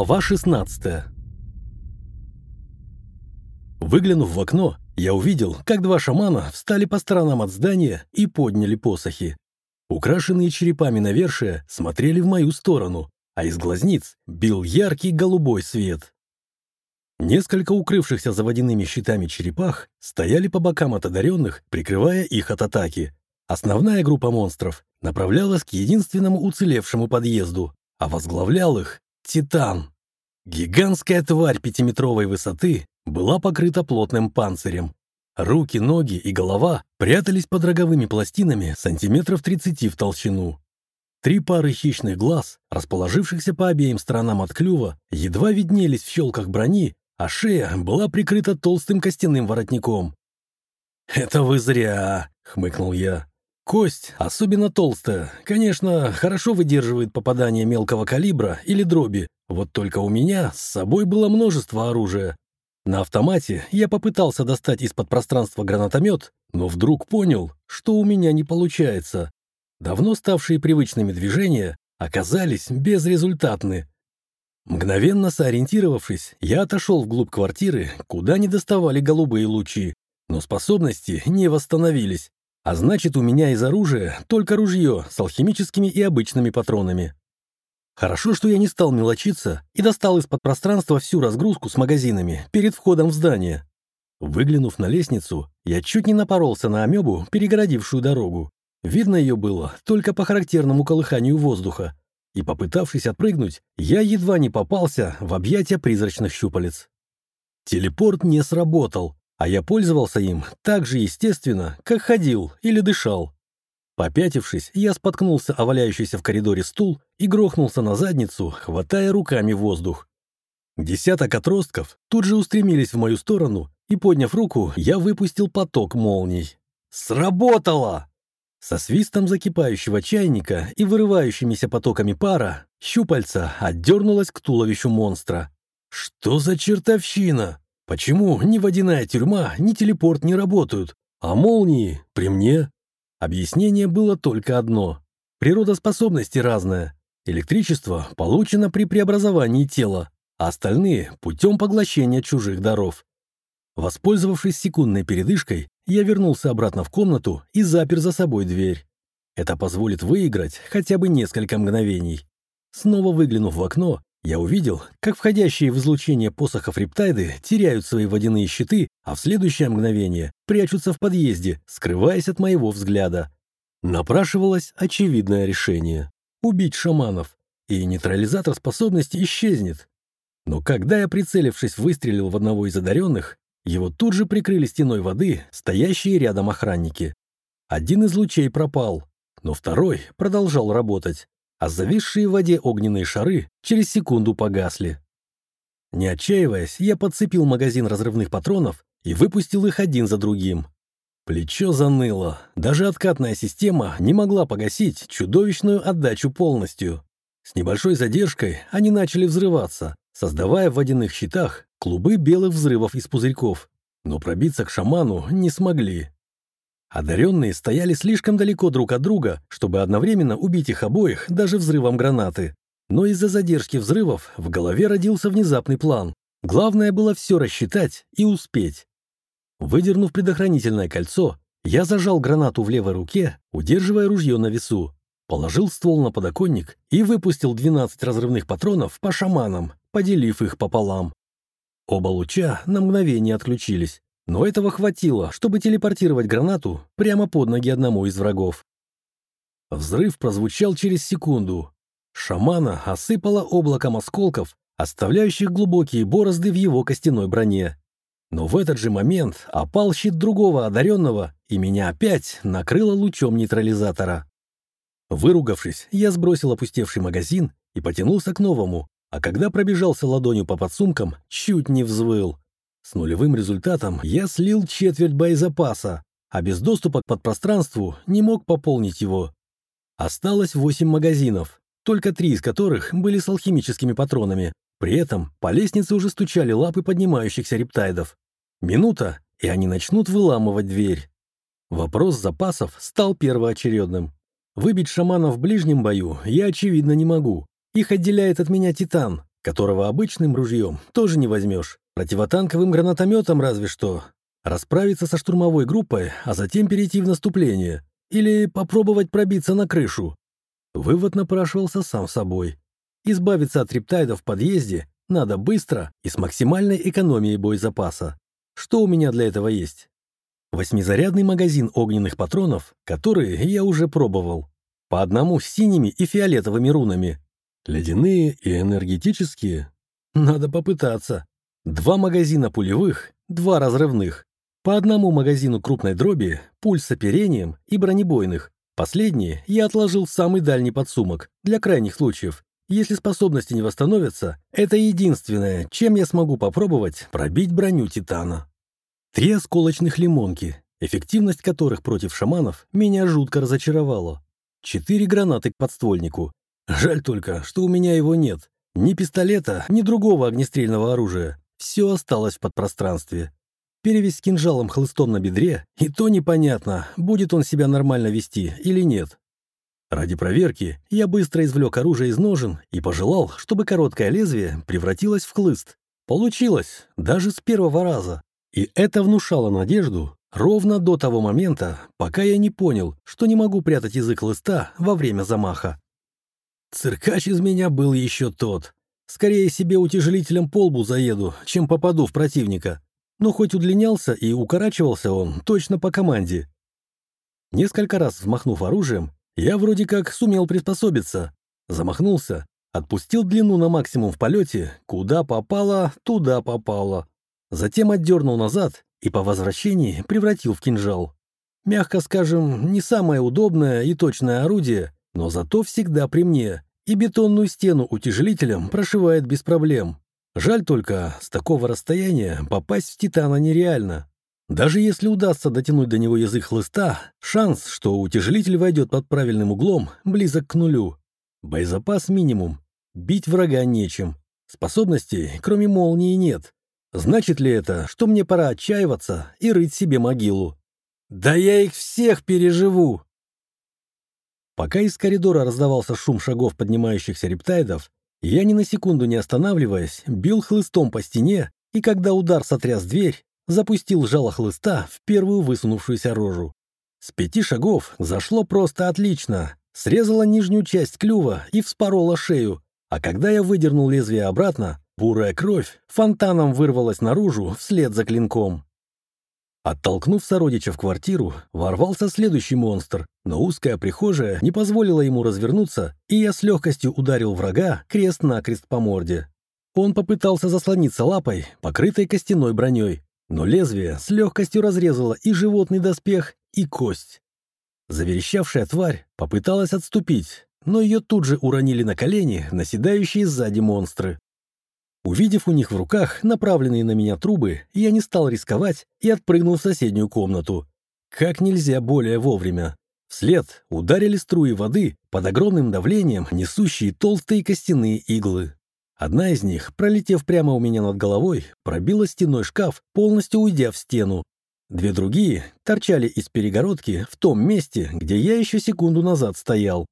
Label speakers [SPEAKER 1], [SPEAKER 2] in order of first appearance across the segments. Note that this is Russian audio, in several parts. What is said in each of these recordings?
[SPEAKER 1] Глава 16 Выглянув в окно, я увидел, как два шамана встали по сторонам от здания и подняли посохи. Украшенные черепами навершия смотрели в мою сторону, а из глазниц бил яркий голубой свет. Несколько укрывшихся за водяными щитами черепах стояли по бокам от одаренных, прикрывая их от атаки. Основная группа монстров направлялась к единственному уцелевшему подъезду, а возглавлял их Титан. Гигантская тварь пятиметровой высоты была покрыта плотным панцирем. Руки, ноги и голова прятались под роговыми пластинами сантиметров 30 в толщину. Три пары хищных глаз, расположившихся по обеим сторонам от клюва, едва виднелись в щелках брони, а шея была прикрыта толстым костяным воротником. «Это вы зря!» — хмыкнул я. Кость, особенно толстая, конечно, хорошо выдерживает попадание мелкого калибра или дроби, вот только у меня с собой было множество оружия. На автомате я попытался достать из-под пространства гранатомет, но вдруг понял, что у меня не получается. Давно ставшие привычными движения оказались безрезультатны. Мгновенно сориентировавшись, я отошел вглубь квартиры, куда не доставали голубые лучи, но способности не восстановились. А значит, у меня из оружия только ружье с алхимическими и обычными патронами. Хорошо, что я не стал мелочиться и достал из-под пространства всю разгрузку с магазинами перед входом в здание. Выглянув на лестницу, я чуть не напоролся на амебу, перегородившую дорогу. Видно ее было только по характерному колыханию воздуха. И, попытавшись отпрыгнуть, я едва не попался в объятия призрачных щупалец. Телепорт не сработал, а я пользовался им так же естественно, как ходил или дышал. Попятившись, я споткнулся о валяющийся в коридоре стул и грохнулся на задницу, хватая руками воздух. Десяток отростков тут же устремились в мою сторону, и, подняв руку, я выпустил поток молний. Сработало! Со свистом закипающего чайника и вырывающимися потоками пара щупальца отдернулось к туловищу монстра. Что за чертовщина? Почему ни водяная тюрьма, ни телепорт не работают, а молнии при мне? Объяснение было только одно. Природа способности разная. Электричество получено при преобразовании тела, а остальные – путем поглощения чужих даров. Воспользовавшись секундной передышкой, я вернулся обратно в комнату и запер за собой дверь. Это позволит выиграть хотя бы несколько мгновений. Снова выглянув в окно, я увидел, как входящие в излучение посохов рептайды теряют свои водяные щиты, а в следующее мгновение прячутся в подъезде, скрываясь от моего взгляда. Напрашивалось очевидное решение — убить шаманов, и нейтрализатор способности исчезнет. Но когда я, прицелившись, выстрелил в одного из одаренных, его тут же прикрыли стеной воды стоящие рядом охранники. Один из лучей пропал, но второй продолжал работать а зависшие в воде огненные шары через секунду погасли. Не отчаиваясь, я подцепил магазин разрывных патронов и выпустил их один за другим. Плечо заныло. Даже откатная система не могла погасить чудовищную отдачу полностью. С небольшой задержкой они начали взрываться, создавая в водяных щитах клубы белых взрывов из пузырьков. Но пробиться к шаману не смогли. Одаренные стояли слишком далеко друг от друга, чтобы одновременно убить их обоих даже взрывом гранаты. Но из-за задержки взрывов в голове родился внезапный план. Главное было все рассчитать и успеть. Выдернув предохранительное кольцо, я зажал гранату в левой руке, удерживая ружье на весу, положил ствол на подоконник и выпустил 12 разрывных патронов по шаманам, поделив их пополам. Оба луча на мгновение отключились. Но этого хватило, чтобы телепортировать гранату прямо под ноги одному из врагов. Взрыв прозвучал через секунду. Шамана осыпало облаком осколков, оставляющих глубокие борозды в его костяной броне. Но в этот же момент опал щит другого одаренного, и меня опять накрыло лучом нейтрализатора. Выругавшись, я сбросил опустевший магазин и потянулся к новому, а когда пробежался ладонью по подсумкам, чуть не взвыл. С нулевым результатом я слил четверть боезапаса, а без доступа к подпространству не мог пополнить его. Осталось восемь магазинов, только три из которых были с алхимическими патронами. При этом по лестнице уже стучали лапы поднимающихся рептайдов. Минута, и они начнут выламывать дверь. Вопрос запасов стал первоочередным. Выбить шамана в ближнем бою я, очевидно, не могу. Их отделяет от меня Титан, которого обычным ружьем тоже не возьмешь. Противотанковым гранатометом разве что. Расправиться со штурмовой группой, а затем перейти в наступление. Или попробовать пробиться на крышу. Вывод напрашивался сам собой. Избавиться от рептайдов в подъезде надо быстро и с максимальной экономией боезапаса. Что у меня для этого есть? Восьмизарядный магазин огненных патронов, которые я уже пробовал. По одному с синими и фиолетовыми рунами. Ледяные и энергетические? Надо попытаться. Два магазина пулевых, два разрывных. По одному магазину крупной дроби, пуль с оперением и бронебойных. Последние я отложил в самый дальний подсумок, для крайних случаев. Если способности не восстановятся, это единственное, чем я смогу попробовать пробить броню Титана. Три осколочных лимонки, эффективность которых против шаманов меня жутко разочаровала. Четыре гранаты к подствольнику, Жаль только, что у меня его нет. Ни пистолета, ни другого огнестрельного оружия. Все осталось в подпространстве. Перевесь с кинжалом-хлыстом на бедре, и то непонятно, будет он себя нормально вести или нет. Ради проверки я быстро извлек оружие из ножен и пожелал, чтобы короткое лезвие превратилось в хлыст. Получилось, даже с первого раза. И это внушало надежду ровно до того момента, пока я не понял, что не могу прятать язык хлыста во время замаха. Циркач из меня был еще тот. Скорее себе утяжелителем полбу заеду, чем попаду в противника. Но хоть удлинялся и укорачивался он точно по команде. Несколько раз взмахнув оружием, я вроде как сумел приспособиться. Замахнулся, отпустил длину на максимум в полете, куда попало, туда попало. Затем отдернул назад и по возвращении превратил в кинжал. Мягко скажем, не самое удобное и точное орудие, но зато всегда при мне, и бетонную стену утяжелителем прошивает без проблем. Жаль только, с такого расстояния попасть в Титана нереально. Даже если удастся дотянуть до него язык хлыста, шанс, что утяжелитель войдет под правильным углом, близок к нулю. Боезапас минимум. Бить врага нечем. Способностей, кроме молнии, нет. Значит ли это, что мне пора отчаиваться и рыть себе могилу? Да я их всех переживу! Пока из коридора раздавался шум шагов поднимающихся рептайдов, я ни на секунду не останавливаясь, бил хлыстом по стене, и когда удар сотряс дверь, запустил жало хлыста в первую высунувшуюся рожу. С пяти шагов зашло просто отлично, срезала нижнюю часть клюва и вспорола шею, а когда я выдернул лезвие обратно, бурая кровь фонтаном вырвалась наружу вслед за клинком. Оттолкнув сородича в квартиру, ворвался следующий монстр, но узкая прихожая не позволила ему развернуться, и я с легкостью ударил врага крест-накрест по морде. Он попытался заслониться лапой, покрытой костяной броней, но лезвие с легкостью разрезало и животный доспех, и кость. Заверещавшая тварь попыталась отступить, но ее тут же уронили на колени наседающие сзади монстры. Увидев у них в руках направленные на меня трубы, я не стал рисковать и отпрыгнул в соседнюю комнату. Как нельзя более вовремя. Вслед ударили струи воды под огромным давлением, несущие толстые костяные иглы. Одна из них, пролетев прямо у меня над головой, пробила стеной шкаф, полностью уйдя в стену. Две другие торчали из перегородки в том месте, где я еще секунду назад стоял.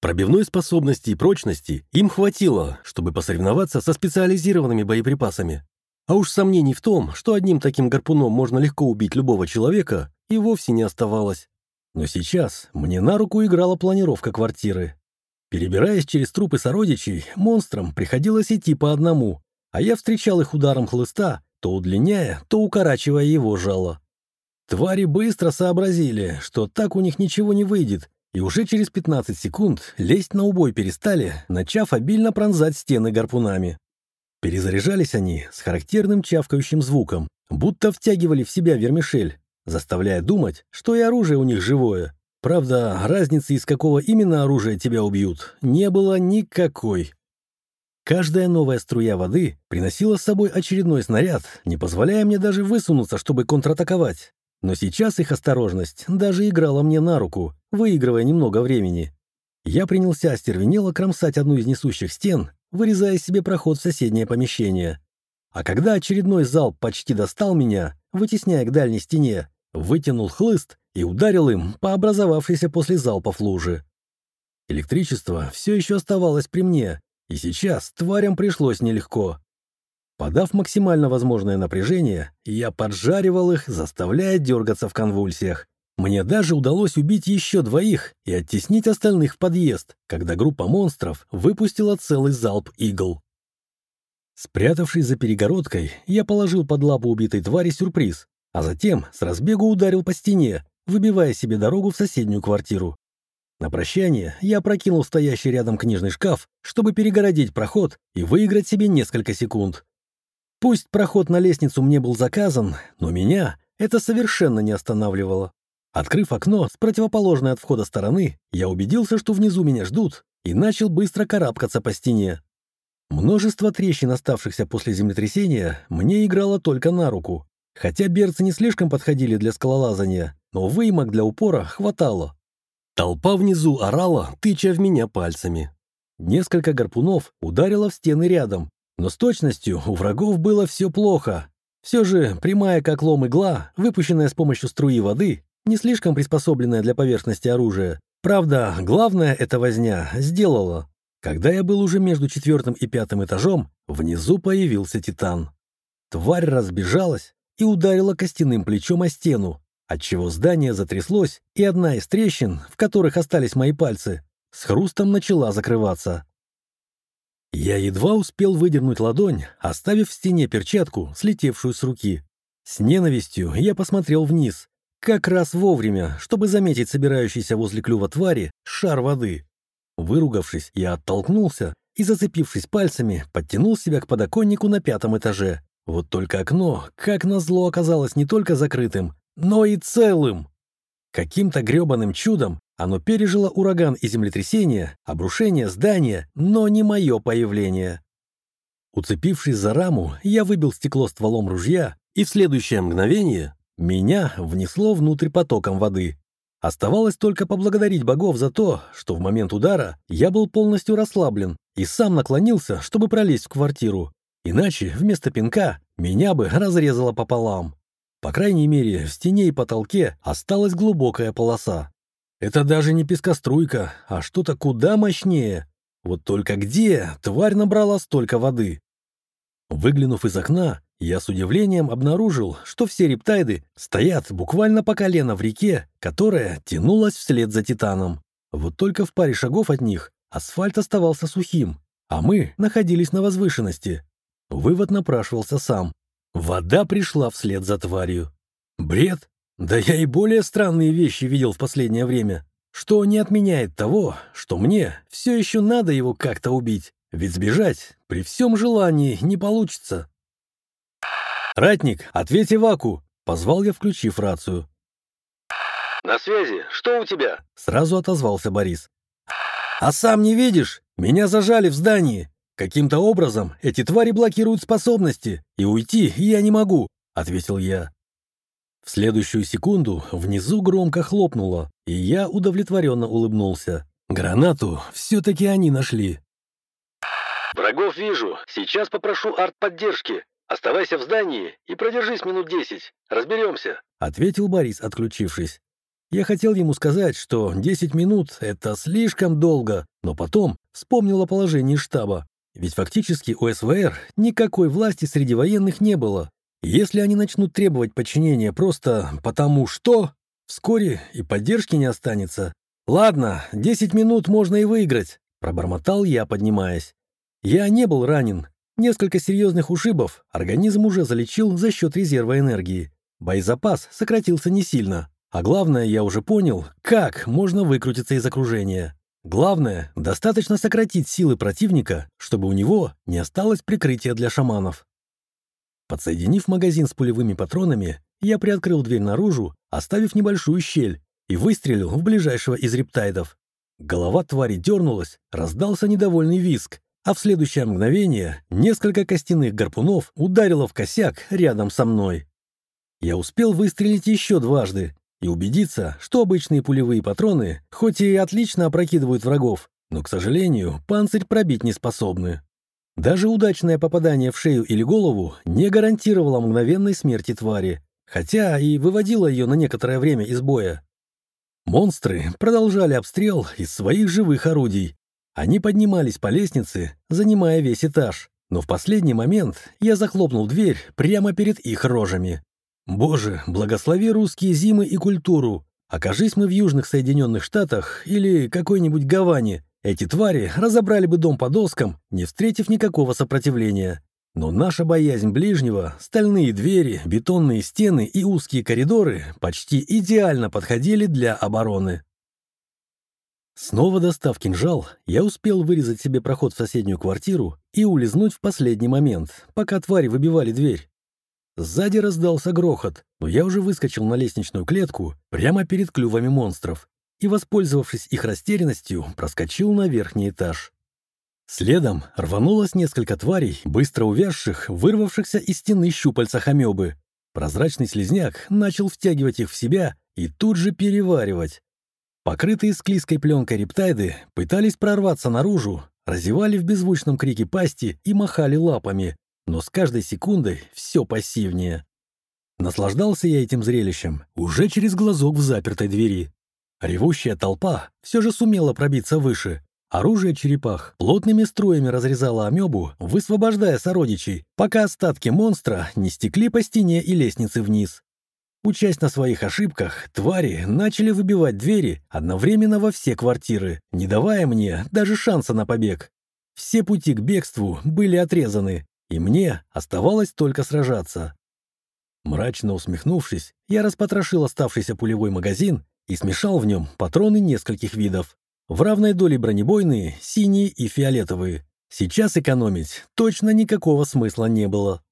[SPEAKER 1] Пробивной способности и прочности им хватило, чтобы посоревноваться со специализированными боеприпасами. А уж сомнений в том, что одним таким гарпуном можно легко убить любого человека, и вовсе не оставалось. Но сейчас мне на руку играла планировка квартиры. Перебираясь через трупы сородичей, монстрам приходилось идти по одному, а я встречал их ударом хлыста, то удлиняя, то укорачивая его жало. Твари быстро сообразили, что так у них ничего не выйдет, и уже через 15 секунд лезть на убой перестали, начав обильно пронзать стены гарпунами. Перезаряжались они с характерным чавкающим звуком, будто втягивали в себя вермишель, заставляя думать, что и оружие у них живое. Правда, разницы, из какого именно оружия тебя убьют, не было никакой. Каждая новая струя воды приносила с собой очередной снаряд, не позволяя мне даже высунуться, чтобы контратаковать. Но сейчас их осторожность даже играла мне на руку, выигрывая немного времени. Я принялся остервенело кромсать одну из несущих стен, вырезая себе проход в соседнее помещение. А когда очередной залп почти достал меня, вытесняя к дальней стене, вытянул хлыст и ударил им по образовавшейся после залпов лужи. Электричество все еще оставалось при мне, и сейчас тварям пришлось нелегко. Подав максимально возможное напряжение, я поджаривал их, заставляя дергаться в конвульсиях. Мне даже удалось убить еще двоих и оттеснить остальных в подъезд, когда группа монстров выпустила целый залп игл. Спрятавшись за перегородкой, я положил под лапу убитой твари сюрприз, а затем с разбегу ударил по стене, выбивая себе дорогу в соседнюю квартиру. На прощание я прокинул стоящий рядом книжный шкаф, чтобы перегородить проход и выиграть себе несколько секунд. Пусть проход на лестницу мне был заказан, но меня это совершенно не останавливало. Открыв окно с противоположной от входа стороны, я убедился, что внизу меня ждут, и начал быстро карабкаться по стене. Множество трещин, оставшихся после землетрясения, мне играло только на руку. Хотя берцы не слишком подходили для скалолазания, но выемок для упора хватало. Толпа внизу орала, тыча в меня пальцами. Несколько гарпунов ударило в стены рядом, но с точностью у врагов было все плохо. Все же прямая как лом игла, выпущенная с помощью струи воды, не слишком приспособленная для поверхности оружия. Правда, главное эта возня сделала. Когда я был уже между четвертым и пятым этажом, внизу появился Титан. Тварь разбежалась и ударила костяным плечом о стену, отчего здание затряслось, и одна из трещин, в которых остались мои пальцы, с хрустом начала закрываться. Я едва успел выдернуть ладонь, оставив в стене перчатку, слетевшую с руки. С ненавистью я посмотрел вниз, как раз вовремя, чтобы заметить собирающийся возле клюва твари шар воды. Выругавшись, я оттолкнулся и, зацепившись пальцами, подтянул себя к подоконнику на пятом этаже. Вот только окно, как назло, оказалось не только закрытым, но и целым. Каким-то грёбаным чудом оно пережило ураган и землетрясение, обрушение здания, но не мое появление. Уцепившись за раму, я выбил стекло стволом ружья, и в следующее мгновение меня внесло внутрь потоком воды. Оставалось только поблагодарить богов за то, что в момент удара я был полностью расслаблен и сам наклонился, чтобы пролезть в квартиру. Иначе вместо пинка меня бы разрезало пополам. По крайней мере, в стене и потолке осталась глубокая полоса. Это даже не пескоструйка, а что-то куда мощнее. Вот только где тварь набрала столько воды? Выглянув из окна, я с удивлением обнаружил, что все рептайды стоят буквально по колено в реке, которая тянулась вслед за Титаном. Вот только в паре шагов от них асфальт оставался сухим, а мы находились на возвышенности. Вывод напрашивался сам. Вода пришла вслед за тварью. Бред? Да я и более странные вещи видел в последнее время, что не отменяет того, что мне все еще надо его как-то убить, ведь сбежать при всем желании не получится. «Ратник, ответь Иваку!» — позвал я, включив рацию.
[SPEAKER 2] «На связи. Что у тебя?»
[SPEAKER 1] — сразу отозвался Борис. «А сам не видишь? Меня зажали в здании. Каким-то образом эти твари блокируют способности, и уйти я не могу», — ответил я. В следующую секунду внизу громко хлопнуло, и я удовлетворенно улыбнулся. Гранату все-таки они нашли.
[SPEAKER 2] «Врагов вижу. Сейчас попрошу артподдержки. Оставайся в здании и продержись минут десять. Разберемся», —
[SPEAKER 1] ответил Борис, отключившись. Я хотел ему сказать, что 10 минут — это слишком долго, но потом вспомнил о положении штаба. Ведь фактически у СВР никакой власти среди военных не было. Если они начнут требовать подчинения просто потому что, вскоре и поддержки не останется. «Ладно, 10 минут можно и выиграть», — пробормотал я, поднимаясь. Я не был ранен, Несколько серьезных ушибов организм уже залечил за счет резерва энергии. Боезапас сократился не сильно. А главное, я уже понял, как можно выкрутиться из окружения. Главное, достаточно сократить силы противника, чтобы у него не осталось прикрытия для шаманов. Подсоединив магазин с пулевыми патронами, я приоткрыл дверь наружу, оставив небольшую щель, и выстрелил в ближайшего из рептайдов. Голова твари дернулась, раздался недовольный виск, а в следующее мгновение несколько костяных гарпунов ударило в косяк рядом со мной. Я успел выстрелить еще дважды и убедиться, что обычные пулевые патроны, хоть и отлично опрокидывают врагов, но, к сожалению, панцирь пробить не способны. Даже удачное попадание в шею или голову не гарантировало мгновенной смерти твари, хотя и выводило ее на некоторое время из боя. Монстры продолжали обстрел из своих живых орудий, Они поднимались по лестнице, занимая весь этаж, но в последний момент я захлопнул дверь прямо перед их рожами. Боже, благослови русские зимы и культуру. Окажись мы в Южных Соединенных Штатах или какой-нибудь Гаване, эти твари разобрали бы дом по доскам, не встретив никакого сопротивления. Но наша боязнь ближнего, стальные двери, бетонные стены и узкие коридоры почти идеально подходили для обороны. Снова достав кинжал, я успел вырезать себе проход в соседнюю квартиру и улизнуть в последний момент, пока твари выбивали дверь. Сзади раздался грохот, но я уже выскочил на лестничную клетку прямо перед клювами монстров и, воспользовавшись их растерянностью, проскочил на верхний этаж. Следом рванулось несколько тварей, быстро увязших, вырвавшихся из стены щупальца хамебы. Прозрачный слизняк начал втягивать их в себя и тут же переваривать. Покрытые склизкой пленкой рептайды пытались прорваться наружу, разевали в беззвучном крике пасти и махали лапами, но с каждой секундой все пассивнее. Наслаждался я этим зрелищем уже через глазок в запертой двери. Ревущая толпа все же сумела пробиться выше. Оружие черепах плотными струями разрезало амебу, высвобождая сородичей, пока остатки монстра не стекли по стене и лестнице вниз. Учась на своих ошибках, твари начали выбивать двери одновременно во все квартиры, не давая мне даже шанса на побег. Все пути к бегству были отрезаны, и мне оставалось только сражаться. Мрачно усмехнувшись, я распотрошил оставшийся пулевой магазин и смешал в нем патроны нескольких видов. В равной доле бронебойные, синие и фиолетовые. Сейчас экономить точно никакого смысла не было.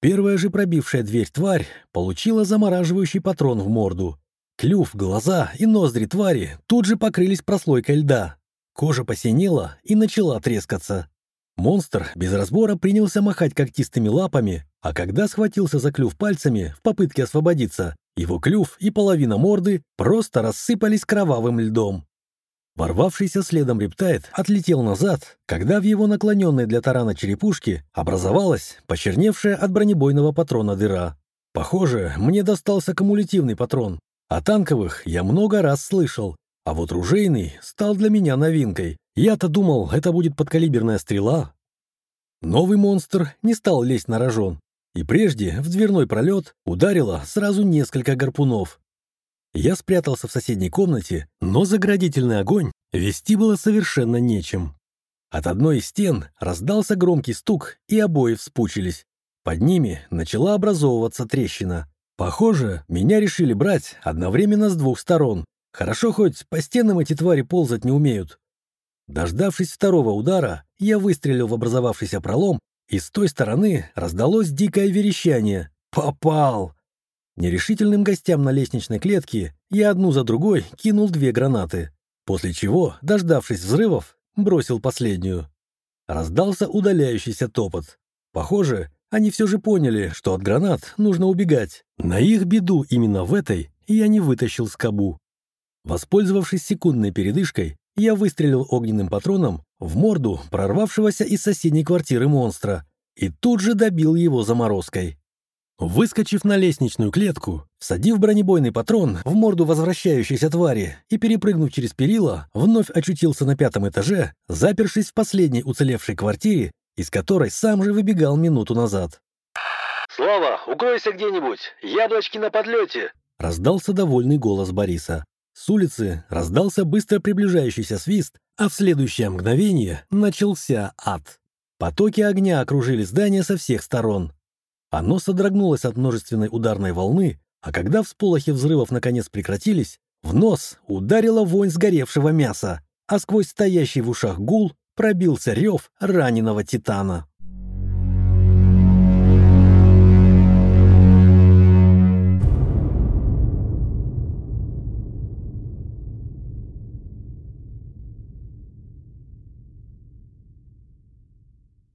[SPEAKER 1] Первая же пробившая дверь тварь получила замораживающий патрон в морду. Клюв, глаза и ноздри твари тут же покрылись прослойкой льда. Кожа посинела и начала трескаться. Монстр без разбора принялся махать когтистыми лапами, а когда схватился за клюв пальцами в попытке освободиться, его клюв и половина морды просто рассыпались кровавым льдом. Ворвавшийся следом рептайт отлетел назад, когда в его наклоненной для тарана черепушке образовалась почерневшая от бронебойного патрона дыра. Похоже, мне достался кумулятивный патрон. О танковых я много раз слышал, а вот ружейный стал для меня новинкой. Я-то думал, это будет подкалиберная стрела. Новый монстр не стал лезть на рожон, и прежде в дверной пролет ударило сразу несколько гарпунов. Я спрятался в соседней комнате, но заградительный огонь вести было совершенно нечем. От одной из стен раздался громкий стук, и обои вспучились. Под ними начала образовываться трещина. Похоже, меня решили брать одновременно с двух сторон, Хорошо, хоть по стенам эти твари ползать не умеют. Дождавшись второго удара, я выстрелил в образовавшийся пролом, и с той стороны раздалось дикое верещание. «Попал!» Нерешительным гостям на лестничной клетке я одну за другой кинул две гранаты, после чего, дождавшись взрывов, бросил последнюю. Раздался удаляющийся топот. Похоже, они все же поняли, что от гранат нужно убегать. На их беду именно в этой я не вытащил скобу. Воспользовавшись секундной передышкой, я выстрелил огненным патроном в морду прорвавшегося из соседней квартиры монстра и тут же добил его заморозкой. Выскочив на лестничную клетку, всадив бронебойный патрон в морду возвращающейся твари и перепрыгнув через перила, вновь очутился на пятом этаже, запершись в последней уцелевшей квартире, из которой сам же выбегал минуту назад.
[SPEAKER 2] «Слава, укройся где-нибудь! Яблочки на подлете!»
[SPEAKER 1] Раздался довольный голос Бориса. С улицы раздался быстро приближающийся свист, а в следующее мгновение начался ад. Потоки огня окружили здание со всех сторон. Оно содрогнулось от множественной ударной волны, а когда всполохи взрывов наконец прекратились, в нос ударила вонь сгоревшего мяса, а сквозь стоящий в ушах гул пробился рев раненого титана.